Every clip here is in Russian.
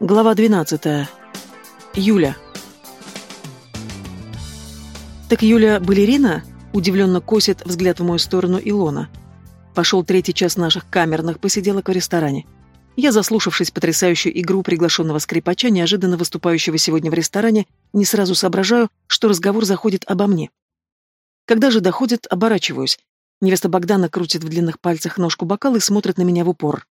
Глава 12. Юля. «Так Юля балерина?» — удивленно косит взгляд в мою сторону Илона. Пошел третий час наших камерных посиделок в ресторане. Я, заслушавшись потрясающую игру приглашенного скрипача, неожиданно выступающего сегодня в ресторане, не сразу соображаю, что разговор заходит обо мне. Когда же доходит, оборачиваюсь. Невеста Богдана крутит в длинных пальцах ножку бокала и смотрит на меня в упор.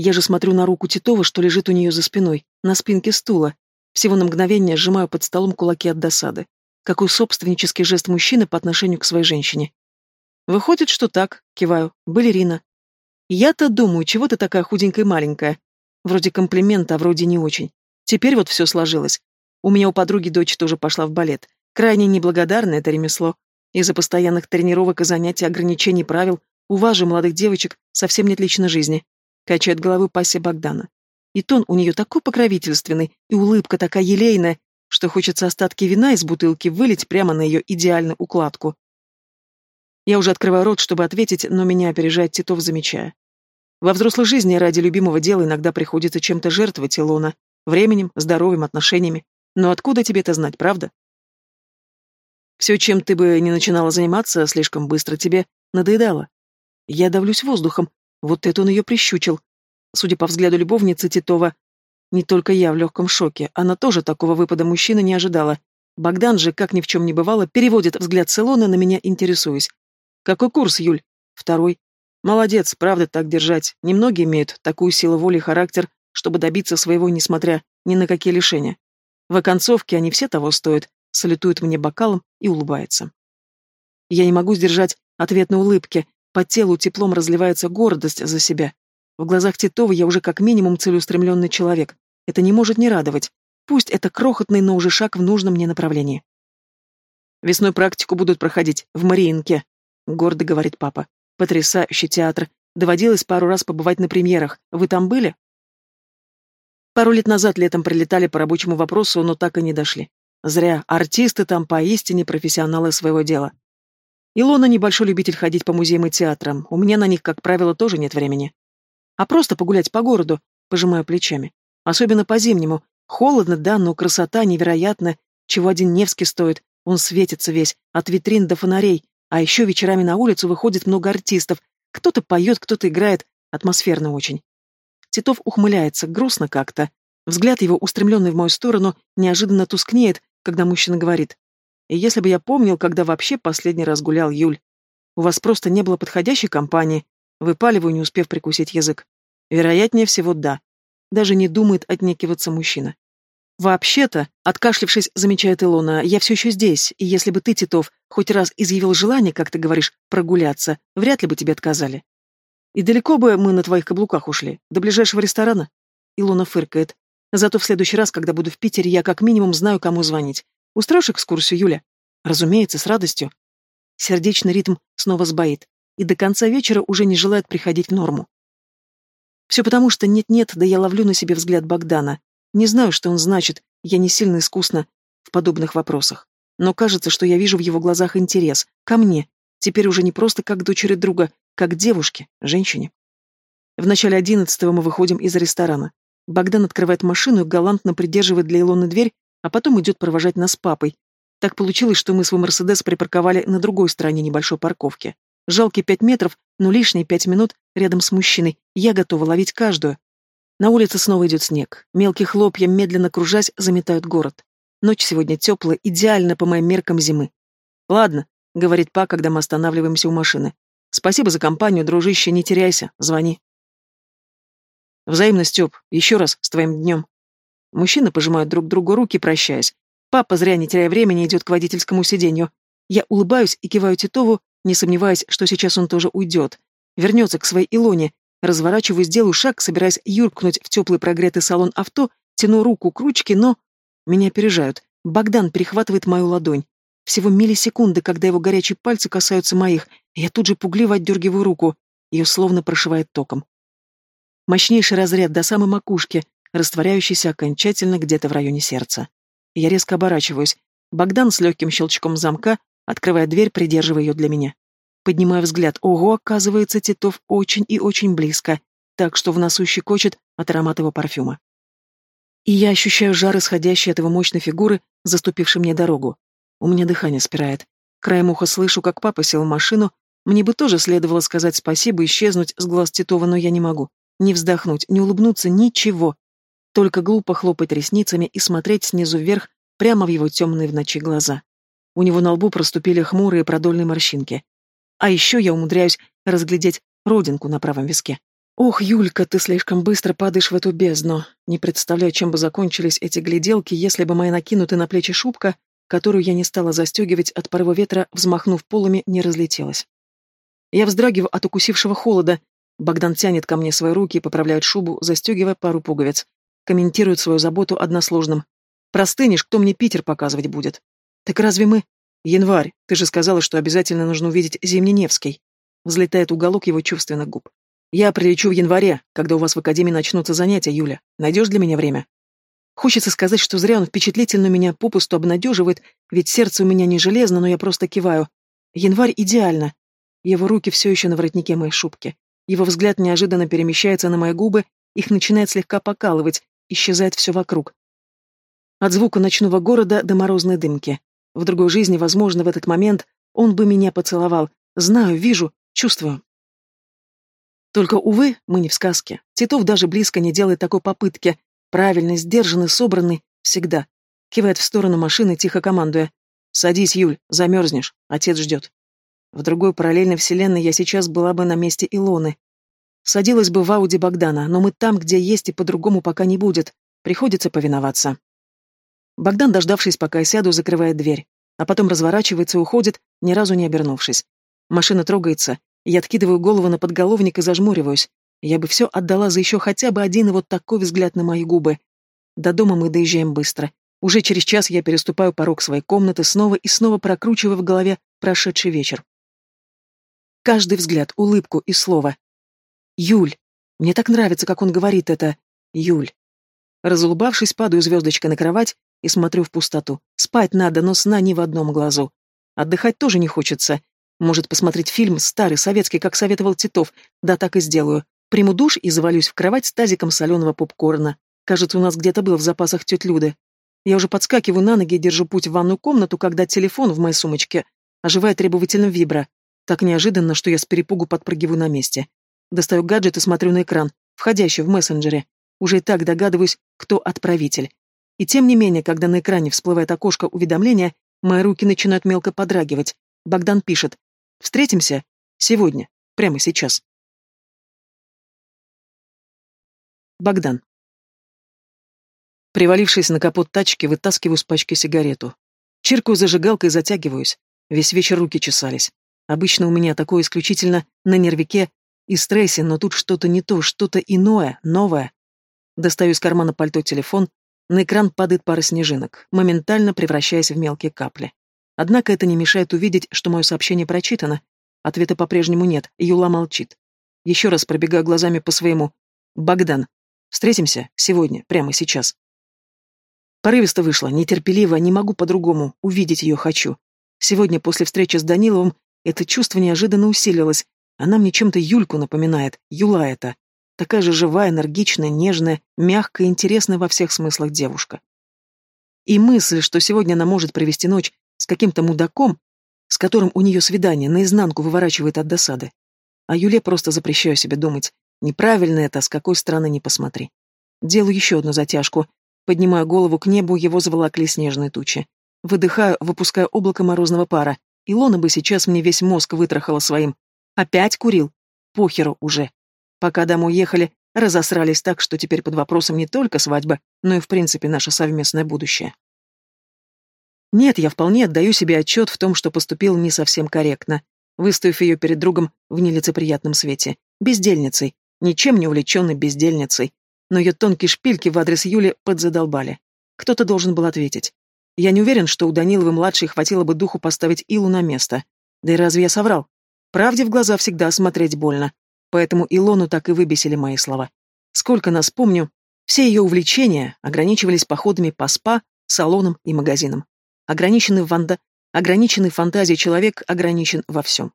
Я же смотрю на руку Титова, что лежит у нее за спиной, на спинке стула. Всего на мгновение сжимаю под столом кулаки от досады. Какой собственнический жест мужчины по отношению к своей женщине. Выходит, что так, киваю, балерина. Я-то думаю, чего ты такая худенькая и маленькая. Вроде комплимент, а вроде не очень. Теперь вот все сложилось. У меня у подруги дочь тоже пошла в балет. Крайне неблагодарное это ремесло. Из-за постоянных тренировок и занятий, ограничений правил, у вас же, молодых девочек, совсем нет личной жизни. Качает головы пассия Богдана. И тон у нее такой покровительственный, и улыбка такая елейная, что хочется остатки вина из бутылки вылить прямо на ее идеальную укладку. Я уже открываю рот, чтобы ответить, но меня опережает Титов, замечая. Во взрослой жизни ради любимого дела иногда приходится чем-то жертвовать, Илона. Временем, здоровьем, отношениями. Но откуда тебе это знать, правда? Все, чем ты бы не начинала заниматься, слишком быстро тебе надоедало. Я давлюсь воздухом, вот это он ее прищучил. Судя по взгляду любовницы Титова, не только я в легком шоке, она тоже такого выпада мужчины не ожидала. Богдан же, как ни в чем не бывало, переводит взгляд Селона на меня, интересуясь. «Какой курс, Юль?» «Второй». «Молодец, правда так держать. Немногие имеют такую силу воли и характер, чтобы добиться своего, несмотря ни на какие лишения. В оконцовке они все того стоят», салютует мне бокалом и улыбается. Я не могу сдержать ответной улыбки, по телу теплом разливается гордость за себя. В глазах Титова я уже как минимум целеустремленный человек. Это не может не радовать. Пусть это крохотный, но уже шаг в нужном мне направлении. Весной практику будут проходить в Мариинке, гордо говорит папа. Потрясающий театр. Доводилось пару раз побывать на премьерах. Вы там были? Пару лет назад летом прилетали по рабочему вопросу, но так и не дошли. Зря. Артисты там поистине профессионалы своего дела. Илона небольшой любитель ходить по музеям и театрам. У меня на них, как правило, тоже нет времени. А просто погулять по городу, пожимаю плечами. Особенно по-зимнему. Холодно, да, но красота невероятная. Чего один Невский стоит. Он светится весь, от витрин до фонарей. А еще вечерами на улицу выходит много артистов. Кто-то поет, кто-то играет. Атмосферно очень. Титов ухмыляется, грустно как-то. Взгляд его, устремленный в мою сторону, неожиданно тускнеет, когда мужчина говорит. И если бы я помнил, когда вообще последний раз гулял Юль. У вас просто не было подходящей компании. Выпаливаю, не успев прикусить язык. Вероятнее всего, да. Даже не думает отнекиваться мужчина. «Вообще-то», — откашлившись, замечает Илона, — «я все еще здесь, и если бы ты, Титов, хоть раз изъявил желание, как ты говоришь, прогуляться, вряд ли бы тебе отказали. И далеко бы мы на твоих каблуках ушли, до ближайшего ресторана?» Илона фыркает. «Зато в следующий раз, когда буду в Питере, я как минимум знаю, кому звонить. Устроишь экскурсию, Юля? Разумеется, с радостью. Сердечный ритм снова сбоит, и до конца вечера уже не желает приходить в норму. Все потому, что нет-нет, да я ловлю на себе взгляд Богдана. Не знаю, что он значит, я не сильно искусна в подобных вопросах. Но кажется, что я вижу в его глазах интерес. Ко мне. Теперь уже не просто как дочери друга, как девушке, женщине. В начале одиннадцатого мы выходим из ресторана. Богдан открывает машину и галантно придерживает для Илоны дверь, а потом идет провожать нас с папой. Так получилось, что мы свой Мерседес припарковали на другой стороне небольшой парковки. Жалкие пять метров, но лишние пять минут рядом с мужчиной. Я готова ловить каждую. На улице снова идет снег. Мелкие хлопья, медленно кружась, заметают город. Ночь сегодня теплая, идеально по моим меркам зимы. «Ладно», — говорит Па, когда мы останавливаемся у машины. «Спасибо за компанию, дружище, не теряйся, звони». Взаимно, Степ, еще раз с твоим днем. Мужчины пожимают друг другу руки, прощаясь. Папа, зря не теряя времени, идет к водительскому сиденью. Я улыбаюсь и киваю Титову, не сомневаясь, что сейчас он тоже уйдет. Вернется к своей Илоне. Разворачиваюсь, делаю шаг, собираясь юркнуть в теплый прогретый салон авто, тяну руку к ручке, но... Меня опережают. Богдан перехватывает мою ладонь. Всего миллисекунды, когда его горячие пальцы касаются моих, я тут же пугливо отдергиваю руку. Ее словно прошивает током. Мощнейший разряд до самой макушки, растворяющийся окончательно где-то в районе сердца. Я резко оборачиваюсь. Богдан с легким щелчком замка открывает дверь, придерживая ее для меня. Поднимаю взгляд. Ого, оказывается, Титов очень и очень близко, так что в носу щекочет от аромата его парфюма. И я ощущаю жар, исходящий от его мощной фигуры, заступившей мне дорогу. У меня дыхание спирает. Краем уха слышу, как папа сел в машину. Мне бы тоже следовало сказать спасибо, исчезнуть с глаз Титова, но я не могу. Не вздохнуть, не улыбнуться, ничего. Только глупо хлопать ресницами и смотреть снизу вверх прямо в его темные в ночи глаза. У него на лбу проступили хмурые продольные морщинки. А еще я умудряюсь разглядеть родинку на правом виске. «Ох, Юлька, ты слишком быстро падаешь в эту бездну. Не представляю, чем бы закончились эти гляделки, если бы моя накинутая на плечи шубка, которую я не стала застегивать от порыва ветра, взмахнув полами, не разлетелась. Я вздрагиваю от укусившего холода. Богдан тянет ко мне свои руки и поправляет шубу, застегивая пару пуговиц. Комментирует свою заботу односложным. «Простынешь, кто мне Питер показывать будет?» «Так разве мы...» «Январь, ты же сказала, что обязательно нужно увидеть Зимний Невский». Взлетает уголок его чувственных губ. «Я прилечу в январе, когда у вас в академии начнутся занятия, Юля. Найдешь для меня время?» Хочется сказать, что зря он впечатлительно меня попусту обнадеживает, ведь сердце у меня не железно, но я просто киваю. Январь идеально. Его руки все еще на воротнике моей шубки. Его взгляд неожиданно перемещается на мои губы, их начинает слегка покалывать, исчезает все вокруг. От звука ночного города до морозной дымки. В другой жизни, возможно, в этот момент он бы меня поцеловал. Знаю, вижу, чувствую. Только, увы, мы не в сказке. Титов даже близко не делает такой попытки. Правильный, сдержанный, собранный. Всегда. Кивает в сторону машины, тихо командуя. «Садись, Юль, замерзнешь. Отец ждет». В другой параллельной вселенной я сейчас была бы на месте Илоны. Садилась бы в Ауди Богдана, но мы там, где есть, и по-другому пока не будет. Приходится повиноваться. Богдан, дождавшись, пока я сяду, закрывает дверь, а потом разворачивается и уходит, ни разу не обернувшись. Машина трогается, я откидываю голову на подголовник и зажмуриваюсь. Я бы все отдала за еще хотя бы один вот такой взгляд на мои губы. До дома мы доезжаем быстро. Уже через час я переступаю порог своей комнаты, снова и снова прокручивая в голове прошедший вечер. Каждый взгляд, улыбку и слово. «Юль!» Мне так нравится, как он говорит это. «Юль!» Разулыбавшись, падаю звездочкой на кровать и смотрю в пустоту. Спать надо, но сна ни в одном глазу. Отдыхать тоже не хочется. Может, посмотреть фильм, старый, советский, как советовал Титов. Да, так и сделаю. Приму душ и завалюсь в кровать с тазиком соленого попкорна. Кажется, у нас где-то был в запасах тетя Люды. Я уже подскакиваю на ноги и держу путь в ванную комнату, когда телефон в моей сумочке оживает требовательным вибро. Так неожиданно, что я с перепугу подпрыгиваю на месте. Достаю гаджет и смотрю на экран, входящий в мессенджере. Уже и так догадываюсь, кто отправитель. И тем не менее, когда на экране всплывает окошко уведомления, мои руки начинают мелко подрагивать. Богдан пишет. «Встретимся? Сегодня. Прямо сейчас». Богдан. Привалившись на капот тачки, вытаскиваю с пачки сигарету. Чиркаю зажигалкой и затягиваюсь. Весь вечер руки чесались. Обычно у меня такое исключительно на нервике и стрессе, но тут что-то не то, что-то иное, новое. Достаю из кармана пальто телефон, на экран падает пара снежинок, моментально превращаясь в мелкие капли. Однако это не мешает увидеть, что мое сообщение прочитано. Ответа по-прежнему нет, Юла молчит. Еще раз пробегаю глазами по своему. «Богдан, встретимся сегодня, прямо сейчас». Порывисто вышла, нетерпеливо, не могу по-другому, увидеть ее хочу. Сегодня, после встречи с Даниловым, это чувство неожиданно усилилось. Она мне чем-то Юльку напоминает, Юла это. Такая же живая, энергичная, нежная, мягкая интересная во всех смыслах девушка. И мысль, что сегодня она может провести ночь с каким-то мудаком, с которым у нее свидание, наизнанку выворачивает от досады. А Юле просто запрещаю себе думать. Неправильно это, с какой стороны не посмотри. Делаю еще одну затяжку. Поднимаю голову к небу, его заволокли снежные тучи. Выдыхаю, выпуская облако морозного пара. Илона бы сейчас мне весь мозг вытрахала своим. Опять курил? Похеру уже. Пока домой ехали, разосрались так, что теперь под вопросом не только свадьба, но и в принципе наше совместное будущее. Нет, я вполне отдаю себе отчет в том, что поступил не совсем корректно, выставив ее перед другом в нелицеприятном свете. Бездельницей, ничем не увлеченной бездельницей. Но ее тонкие шпильки в адрес Юли подзадолбали. Кто-то должен был ответить. Я не уверен, что у Даниловой-младшей хватило бы духу поставить Илу на место. Да и разве я соврал? Правде в глаза всегда смотреть больно. Поэтому Илону так и выбесили мои слова. Сколько нас помню, все ее увлечения ограничивались походами по спа, салонам и магазинам. Ограниченный ванда, ограниченный фантазией человек ограничен во всем.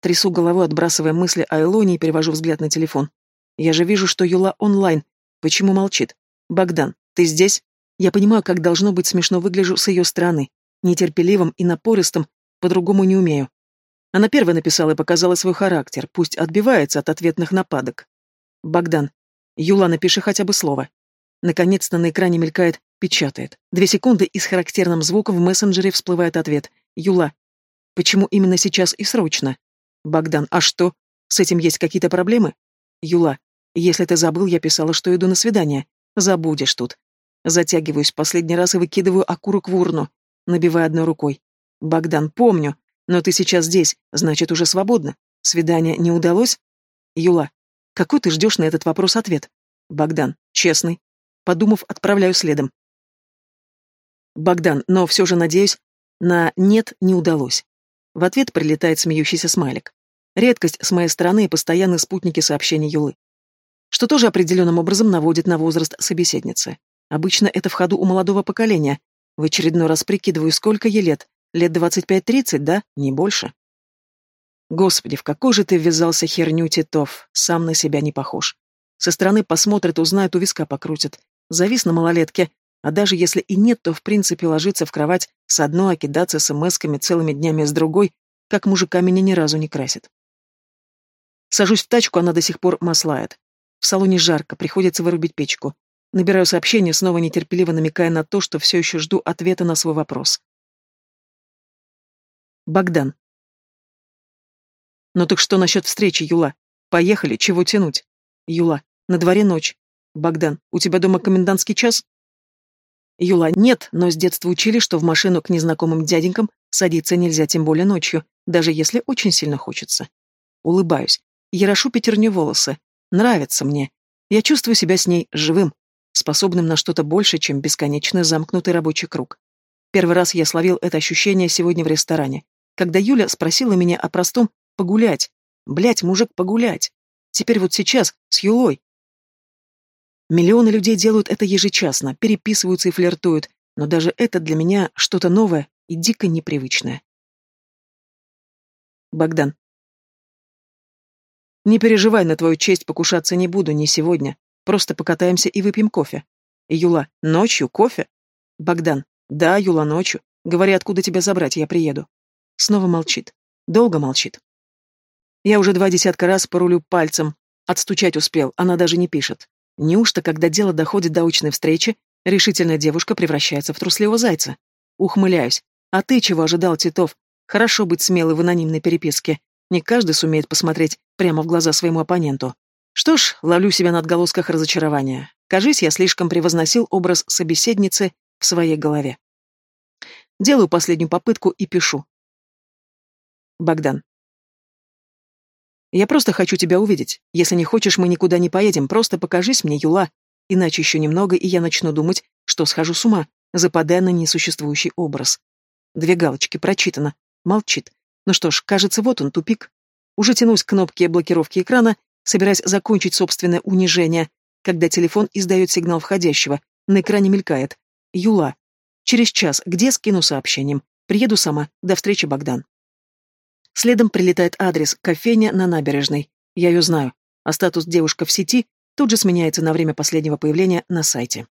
Трясу головой, отбрасывая мысли о Илоне и перевожу взгляд на телефон. Я же вижу, что Юла онлайн. Почему молчит? Богдан, ты здесь?» Я понимаю, как должно быть смешно выгляжу с ее стороны. Нетерпеливым и напористым, по-другому не умею. Она первая написала и показала свой характер, пусть отбивается от ответных нападок. Богдан. Юла, напиши хотя бы слово. Наконец-то на экране мелькает «печатает». Две секунды и с характерным звуком в мессенджере всплывает ответ. Юла. Почему именно сейчас и срочно? Богдан. А что? С этим есть какие-то проблемы? Юла. Если ты забыл, я писала, что иду на свидание. Забудешь тут. Затягиваюсь последний раз и выкидываю окурок в урну, набивая одной рукой. Богдан, помню, но ты сейчас здесь, значит, уже свободна. Свидание не удалось? Юла. Какой ты ждешь на этот вопрос ответ? Богдан. Честный. Подумав, отправляю следом. Богдан, но все же надеюсь, на «нет» не удалось. В ответ прилетает смеющийся смайлик. Редкость с моей стороны и постоянные спутники сообщений Юлы. Что тоже определенным образом наводит на возраст собеседницы. Обычно это в ходу у молодого поколения. В очередной раз прикидываю, сколько ей лет. Лет двадцать пять-тридцать, да? Не больше. Господи, в какой же ты ввязался херню, Титов? Сам на себя не похож. Со стороны посмотрит, узнает, у виска покрутит. Завис на малолетке. А даже если и нет, то в принципе ложиться в кровать с одной, а кидаться смс-ками целыми днями с другой, как мужика меня ни разу не красит. Сажусь в тачку, она до сих пор маслает. В салоне жарко, приходится вырубить печку. Набираю сообщение, снова нетерпеливо намекая на то, что все еще жду ответа на свой вопрос. Богдан. Ну так что насчет встречи, Юла? Поехали, чего тянуть? Юла. На дворе ночь. Богдан. У тебя дома комендантский час? Юла. Нет, но с детства учили, что в машину к незнакомым дяденькам садиться нельзя, тем более ночью, даже если очень сильно хочется. Улыбаюсь. Ярошу пятерню волосы. Нравится мне. Я чувствую себя с ней живым, способным на что-то большее, чем бесконечно замкнутый рабочий круг. Первый раз я словил это ощущение сегодня в ресторане, когда Юля спросила меня о простом «погулять». Блять, мужик, погулять. Теперь вот сейчас, с Юлой. Миллионы людей делают это ежечасно, переписываются и флиртуют, но даже это для меня что-то новое и дико непривычное. Богдан. Не переживай, на твою честь покушаться не буду, не сегодня. Просто покатаемся и выпьем кофе. Юла, ночью кофе? Богдан, да, Юла, ночью. Говори, откуда тебя забрать, я приеду. Снова молчит. Долго молчит. Я уже два десятка раз порулю пальцем. Отстучать успел, она даже не пишет. Неужто, когда дело доходит до очной встречи, решительная девушка превращается в трусливого зайца? Ухмыляюсь. А ты чего ожидал, Титов? Хорошо быть смелым в анонимной переписке. Не каждый сумеет посмотреть прямо в глаза своему оппоненту. Что ж, ловлю себя на отголосках разочарования. Кажись, я слишком превозносил образ собеседницы в своей голове. Делаю последнюю попытку и пишу. Богдан. Я просто хочу тебя увидеть. Если не хочешь, мы никуда не поедем, просто покажись мне, Юла. Иначе еще немного, и я начну думать, что схожу с ума, западая на несуществующий образ. Две галочки, прочитано. Молчит. Ну что ж, кажется, вот он, тупик. Уже тянусь к кнопке блокировки экрана, собираясь закончить собственное унижение, когда телефон издает сигнал входящего. На экране мелькает. Юла. Через час. Где скину сообщением? Приеду сама. До встречи, Богдан. Следом прилетает адрес кофейня на набережной. Я ее знаю. А статус девушка в сети тут же сменяется на время последнего появления на сайте.